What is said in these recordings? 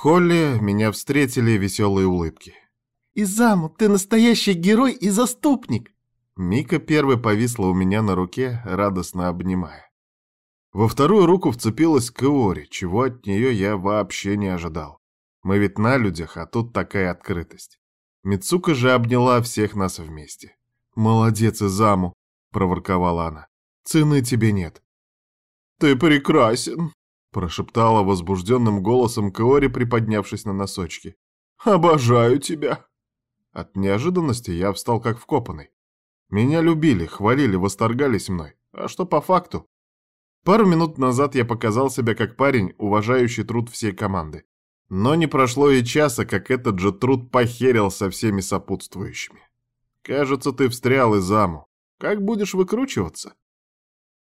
холле меня встретили веселые улыбки. «Изаму, ты настоящий герой и заступник!» Мика первой повисла у меня на руке, радостно обнимая. Во вторую руку вцепилась Каори, чего от нее я вообще не ожидал. Мы ведь на людях, а тут такая открытость. Мицука же обняла всех нас вместе. «Молодец, Изаму!» — проворковала она. «Цены тебе нет». «Ты прекрасен!» — прошептала возбужденным голосом Каори, приподнявшись на носочки. «Обожаю тебя!» От неожиданности я встал как вкопанный. Меня любили, хвалили, восторгались мной. А что по факту? Пару минут назад я показал себя как парень, уважающий труд всей команды. Но не прошло и часа, как этот же труд похерил со всеми сопутствующими. Кажется, ты встрял и заму. Как будешь выкручиваться?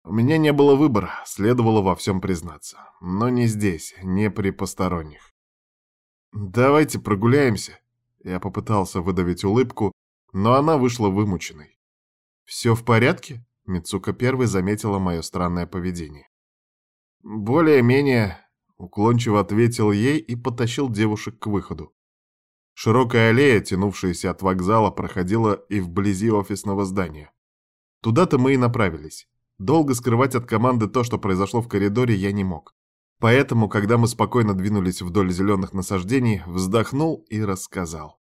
У меня не было выбора, следовало во всем признаться. Но не здесь, не при посторонних. «Давайте прогуляемся», я попытался выдавить улыбку, но она вышла вымученной. «Все в порядке?» — Мицука первой заметила мое странное поведение. «Более-менее», — уклончиво ответил ей и потащил девушек к выходу. Широкая аллея, тянувшаяся от вокзала, проходила и вблизи офисного здания. Туда-то мы и направились. Долго скрывать от команды то, что произошло в коридоре, я не мог. Поэтому, когда мы спокойно двинулись вдоль зеленых насаждений, вздохнул и рассказал.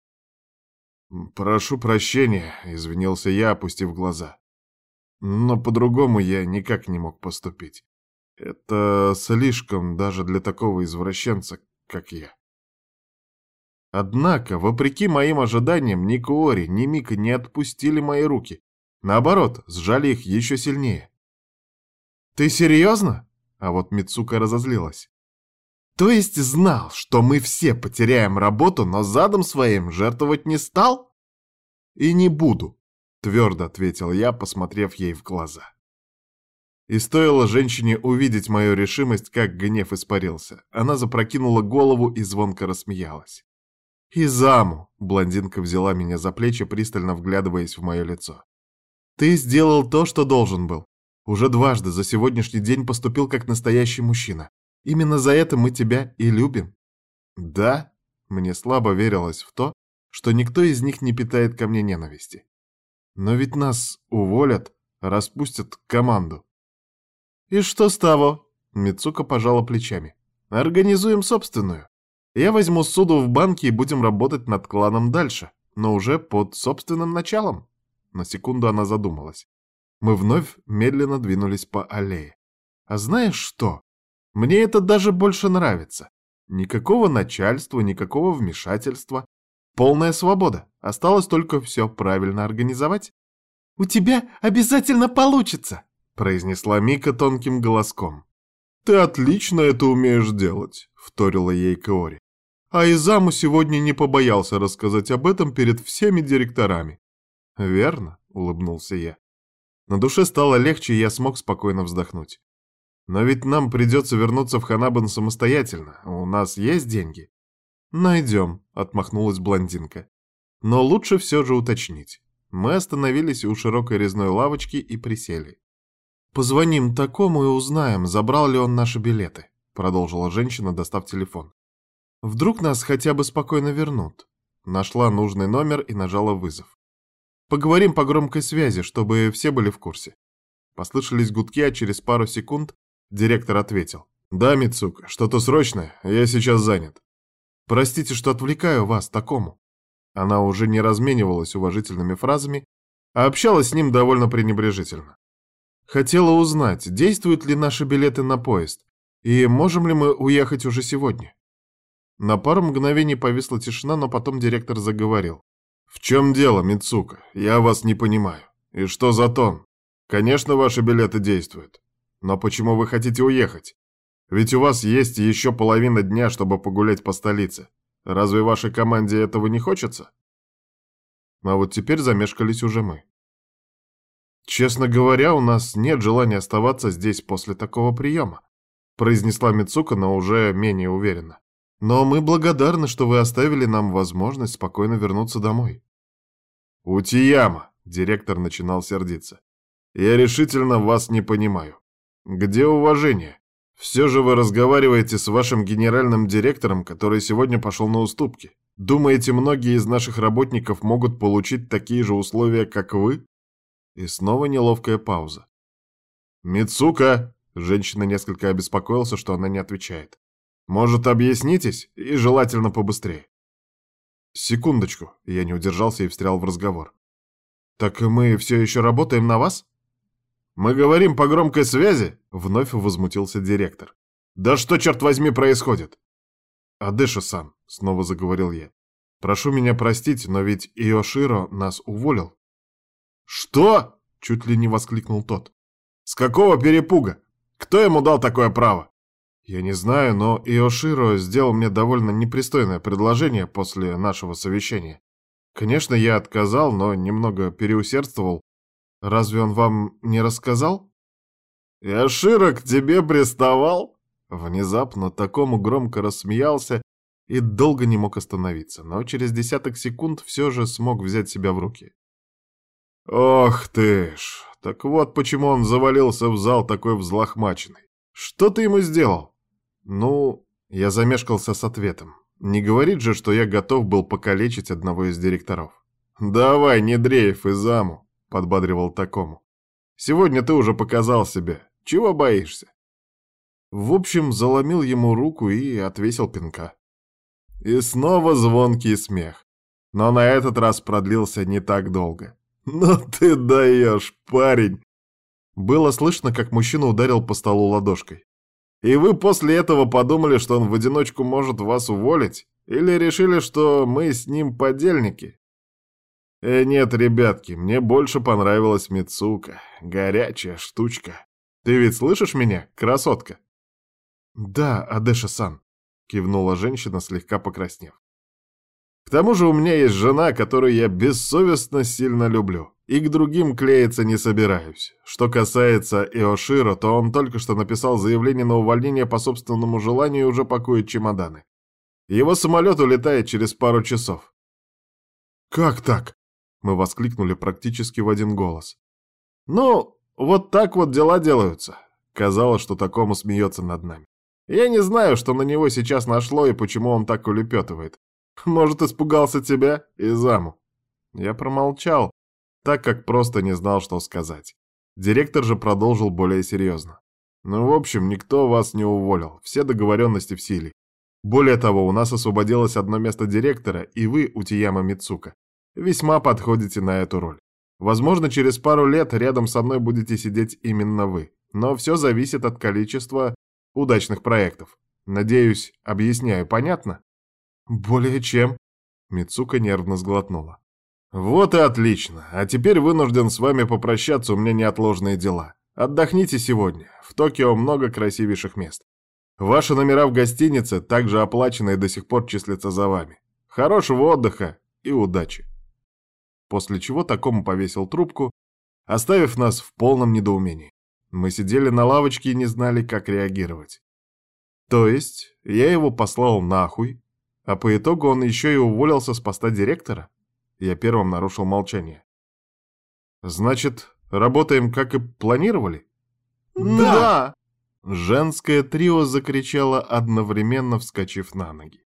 «Прошу прощения», — извинился я, опустив глаза. «Но по-другому я никак не мог поступить. Это слишком даже для такого извращенца, как я». Однако, вопреки моим ожиданиям, ни Куори, ни Мика не отпустили мои руки. Наоборот, сжали их еще сильнее. «Ты серьезно?» А вот Мицука разозлилась. То есть знал, что мы все потеряем работу, но задом своим жертвовать не стал? И не буду, твердо ответил я, посмотрев ей в глаза. И стоило женщине увидеть мою решимость, как гнев испарился. Она запрокинула голову и звонко рассмеялась. «И заму!» — блондинка взяла меня за плечи, пристально вглядываясь в мое лицо. «Ты сделал то, что должен был. Уже дважды за сегодняшний день поступил как настоящий мужчина. Именно за это мы тебя и любим. Да, мне слабо верилось в то, что никто из них не питает ко мне ненависти. Но ведь нас уволят, распустят команду. И что с того? Мицука пожала плечами. Организуем собственную. Я возьму суду в банке и будем работать над кланом дальше, но уже под собственным началом. На секунду она задумалась. Мы вновь медленно двинулись по аллее. А знаешь что? Мне это даже больше нравится. Никакого начальства, никакого вмешательства. Полная свобода. Осталось только все правильно организовать. «У тебя обязательно получится!» произнесла Мика тонким голоском. «Ты отлично это умеешь делать», — вторила ей Каори. А Изаму сегодня не побоялся рассказать об этом перед всеми директорами. «Верно», — улыбнулся я. На душе стало легче, и я смог спокойно вздохнуть. Но ведь нам придется вернуться в Ханабан самостоятельно. У нас есть деньги? Найдем, отмахнулась блондинка. Но лучше все же уточнить. Мы остановились у широкой резной лавочки и присели. «Позвоним такому и узнаем, забрал ли он наши билеты», — продолжила женщина, достав телефон. «Вдруг нас хотя бы спокойно вернут». Нашла нужный номер и нажала вызов. Поговорим по громкой связи, чтобы все были в курсе. Послышались гудки, а через пару секунд директор ответил. «Да, Мицука, что-то срочное, я сейчас занят». «Простите, что отвлекаю вас такому». Она уже не разменивалась уважительными фразами, а общалась с ним довольно пренебрежительно. Хотела узнать, действуют ли наши билеты на поезд, и можем ли мы уехать уже сегодня. На пару мгновений повисла тишина, но потом директор заговорил. «В чем дело, Мицука? Я вас не понимаю. И что за тон? Конечно, ваши билеты действуют. Но почему вы хотите уехать? Ведь у вас есть еще половина дня, чтобы погулять по столице. Разве вашей команде этого не хочется?» А вот теперь замешкались уже мы. «Честно говоря, у нас нет желания оставаться здесь после такого приема», произнесла Мицука, но уже менее уверенно. Но мы благодарны, что вы оставили нам возможность спокойно вернуться домой. Утияма, директор начинал сердиться. Я решительно вас не понимаю. Где уважение? Все же вы разговариваете с вашим генеральным директором, который сегодня пошел на уступки. Думаете, многие из наших работников могут получить такие же условия, как вы? И снова неловкая пауза. Мицука! Женщина несколько обеспокоился, что она не отвечает. Может, объяснитесь? И желательно побыстрее. Секундочку, я не удержался и встрял в разговор. Так мы все еще работаем на вас? Мы говорим по громкой связи? Вновь возмутился директор. Да что, черт возьми, происходит? Адеша-сан, снова заговорил я. Прошу меня простить, но ведь Иоширо нас уволил. Что? Чуть ли не воскликнул тот. С какого перепуга? Кто ему дал такое право? Я не знаю, но Иоширо сделал мне довольно непристойное предложение после нашего совещания. Конечно, я отказал, но немного переусердствовал. Разве он вам не рассказал? Иоширо к тебе приставал? Внезапно такому громко рассмеялся и долго не мог остановиться, но через десяток секунд все же смог взять себя в руки. Ох ты ж, так вот почему он завалился в зал такой взлохмаченный. Что ты ему сделал? Ну, я замешкался с ответом. Не говорит же, что я готов был покалечить одного из директоров. «Давай, не дрейф и заму», — подбадривал такому. «Сегодня ты уже показал себя. Чего боишься?» В общем, заломил ему руку и отвесил пинка. И снова звонкий смех. Но на этот раз продлился не так долго. «Ну ты даешь, парень!» Было слышно, как мужчина ударил по столу ладошкой. И вы после этого подумали, что он в одиночку может вас уволить? Или решили, что мы с ним подельники? Э, нет, ребятки, мне больше понравилась Мицука. Горячая штучка. Ты ведь слышишь меня, красотка? Да, Адеша-сан, кивнула женщина, слегка покраснев. К тому же у меня есть жена, которую я бессовестно сильно люблю, и к другим клеиться не собираюсь. Что касается Иоширо, то он только что написал заявление на увольнение по собственному желанию и уже пакует чемоданы. Его самолет улетает через пару часов. «Как так?» — мы воскликнули практически в один голос. «Ну, вот так вот дела делаются». Казалось, что такому смеется над нами. Я не знаю, что на него сейчас нашло и почему он так улепетывает. Может, испугался тебя и заму?» Я промолчал, так как просто не знал, что сказать. Директор же продолжил более серьезно. «Ну, в общем, никто вас не уволил, все договоренности в силе. Более того, у нас освободилось одно место директора, и вы, Утияма Мицука, весьма подходите на эту роль. Возможно, через пару лет рядом со мной будете сидеть именно вы. Но все зависит от количества удачных проектов. Надеюсь, объясняю понятно? «Более чем», — Мицука нервно сглотнула. «Вот и отлично. А теперь вынужден с вами попрощаться, у меня неотложные дела. Отдохните сегодня. В Токио много красивейших мест. Ваши номера в гостинице также оплачены и до сих пор числятся за вами. Хорошего отдыха и удачи». После чего такому повесил трубку, оставив нас в полном недоумении. Мы сидели на лавочке и не знали, как реагировать. То есть я его послал нахуй, а по итогу он еще и уволился с поста директора? Я первым нарушил молчание. Значит, работаем, как и планировали? Да! Женское трио закричало, одновременно вскочив на ноги.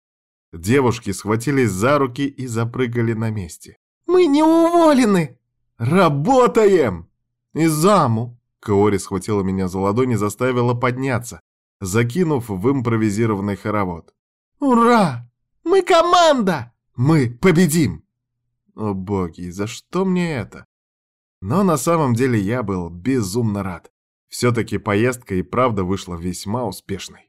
Девушки схватились за руки и запрыгали на месте. «Мы не уволены!» «Работаем!» «И заму!» Каори схватила меня за ладонь и заставила подняться, закинув в импровизированный хоровод. «Ура! Мы команда! Мы победим!» О боги, за что мне это? Но на самом деле я был безумно рад. Все-таки поездка и правда вышла весьма успешной.